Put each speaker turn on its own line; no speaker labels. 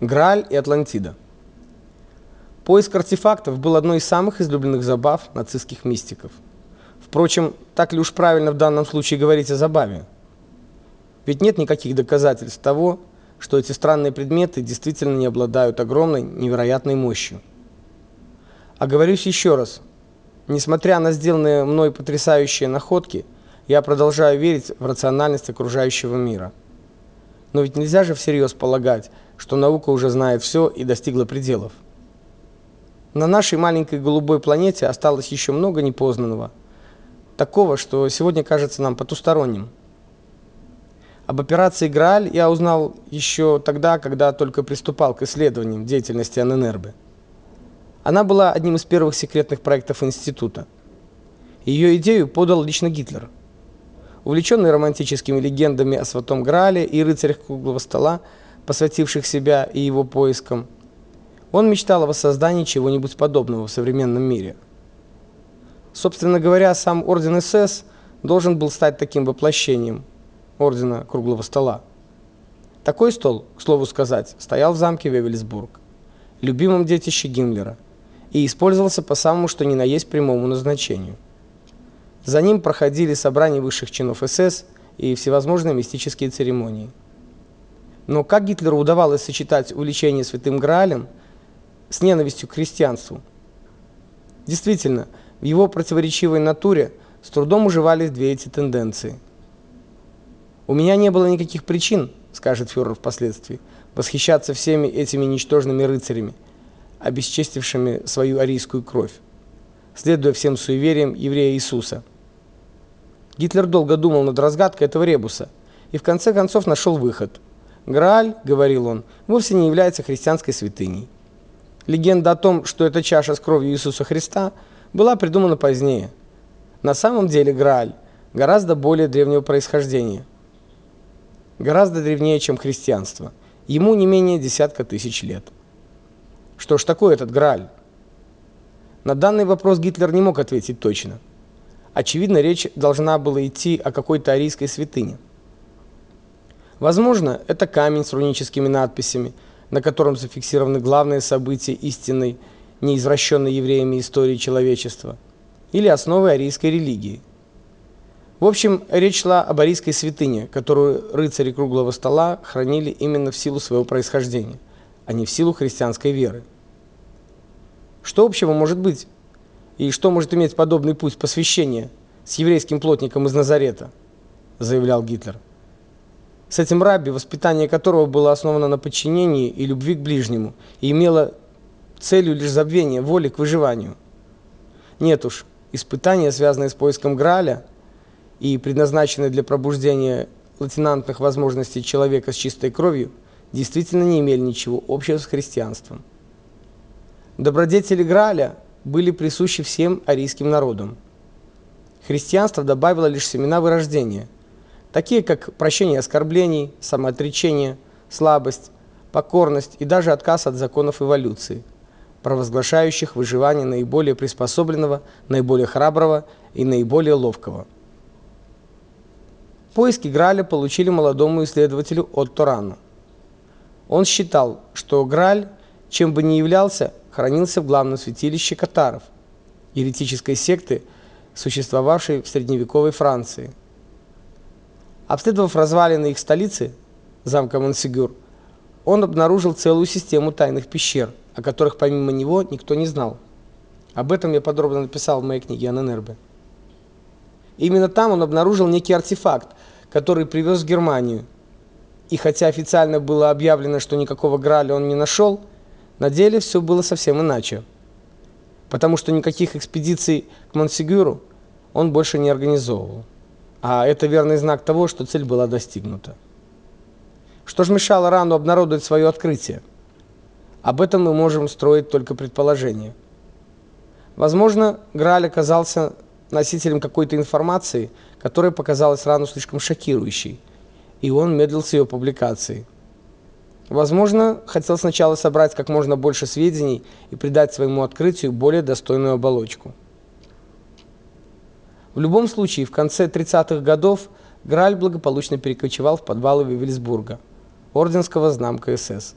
Грааль и Атлантида. Поиск артефактов был одной из самых излюбленных забав нацистских мистиков. Впрочем, так ли уж правильно в данном случае говорить о забаве? Ведь нет никаких доказательств того, что эти странные предметы действительно не обладают огромной, невероятной мощью. Оговорюсь еще раз. Несмотря на сделанные мной потрясающие находки, я продолжаю верить в рациональность окружающего мира. Но ведь нельзя же всерьез полагать, что наука уже знает все и достигла пределов. На нашей маленькой голубой планете осталось еще много непознанного, такого, что сегодня кажется нам потусторонним. Об операции Грааль я узнал еще тогда, когда только приступал к исследованиям деятельности Аненербе. Она была одним из первых секретных проектов института. Ее идею подал лично Гитлер. Увлеченный романтическими легендами о Святом Граале и рыцарях круглого стола, посвятивших себя и его поискам. Он мечтал о воссоздании чего-нибудь подобного в современном мире. Собственно говоря, сам орден СС должен был стать таким воплощением ордена круглого стола. Такой стол, к слову сказать, стоял в замке Вевельсбург, любимом детище Гиммлера, и использовался по самому что ни на есть прямому назначению. За ним проходили собрания высших чинов СС и всевозможные мистические церемонии. Но как Гитлеру удавалось сочетать увлечение Святым Граалем с ненавистью к христианству? Действительно, в его противоречивой натуре с трудом уживались две эти тенденции. У меня не было никаких причин, скажет фюрер впоследствии, восхищаться всеми этими ничтожными рыцарями, обесчестившими свою арийскую кровь, следуя всем суевериям еврея Иисуса. Гитлер долго думал над разгадкой этого ребуса и в конце концов нашел выход – Грааль, говорил он, вовсе не является христианской святыней. Легенда о том, что это чаша с кровью Иисуса Христа, была придумана позднее. На самом деле Грааль гораздо более древнего происхождения. Гораздо древнее, чем христианство. Ему не менее десятка тысяч лет. Что ж такое этот Грааль? На данный вопрос Гитлер не мог ответить точно. Очевидно, речь должна была идти о какой-то арийской святыне. Возможно, это камень с руническими надписями, на котором зафиксированы главные события истинной, неизвращенной евреями истории человечества, или основы арийской религии. В общем, речь шла об арийской святыне, которую рыцари круглого стола хранили именно в силу своего происхождения, а не в силу христианской веры. Что общего может быть? И что может иметь подобный путь посвящения с еврейским плотником из Назарета, заявлял Гитлер. С этим рабби, воспитание которого было основано на подчинении и любви к ближнему, и имело целью лишь забвение воли к выживанию. Нет уж, испытания, связанные с поиском Грааля и предназначенные для пробуждения латинантных возможностей человека с чистой кровью, действительно не имели ничего общего с христианством. Добродетели Грааля были присущи всем арийским народам. Христианство добавило лишь семена вырождения – такие как прощение оскорблений, самоотречение, слабость, покорность и даже отказ от законов эволюции, провозглашающих выживание наиболее приспособленного, наиболее храброго и наиболее ловкого. Поиски Граля получили молодому исследователю Отто Рану. Он считал, что Грааль, чем бы ни являлся, хранился в главном святилище катаров, еретической секты, существовавшей в средневековой Франции – Обследовав развалины их столицы, замка Монсигюр, он обнаружил целую систему тайных пещер, о которых помимо него никто не знал. Об этом я подробно написал в моей книге Аненербе. Именно там он обнаружил некий артефакт, который привез в Германию. И хотя официально было объявлено, что никакого Грааля он не нашел, на деле все было совсем иначе. Потому что никаких экспедиций к Монсигюру он больше не организовывал. А это верный знак того, что цель была достигнута. Что ж мешало Рану обнародовать свое открытие? Об этом мы можем строить только предположения. Возможно, Грааль оказался носителем какой-то информации, которая показалась Рану слишком шокирующей, и он медлил с ее публикацией. Возможно, хотел сначала собрать как можно больше сведений и придать своему открытию более достойную оболочку. В любом случае, в конце 30-х годов Грааль благополучно перекочевал в подвалы Вивельсбурга, орденского знамка СС.